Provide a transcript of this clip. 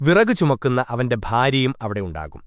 വിറകു ചുമക്കുന്ന അവന്റെ ഭാര്യയും അവിടെ ഉണ്ടാകും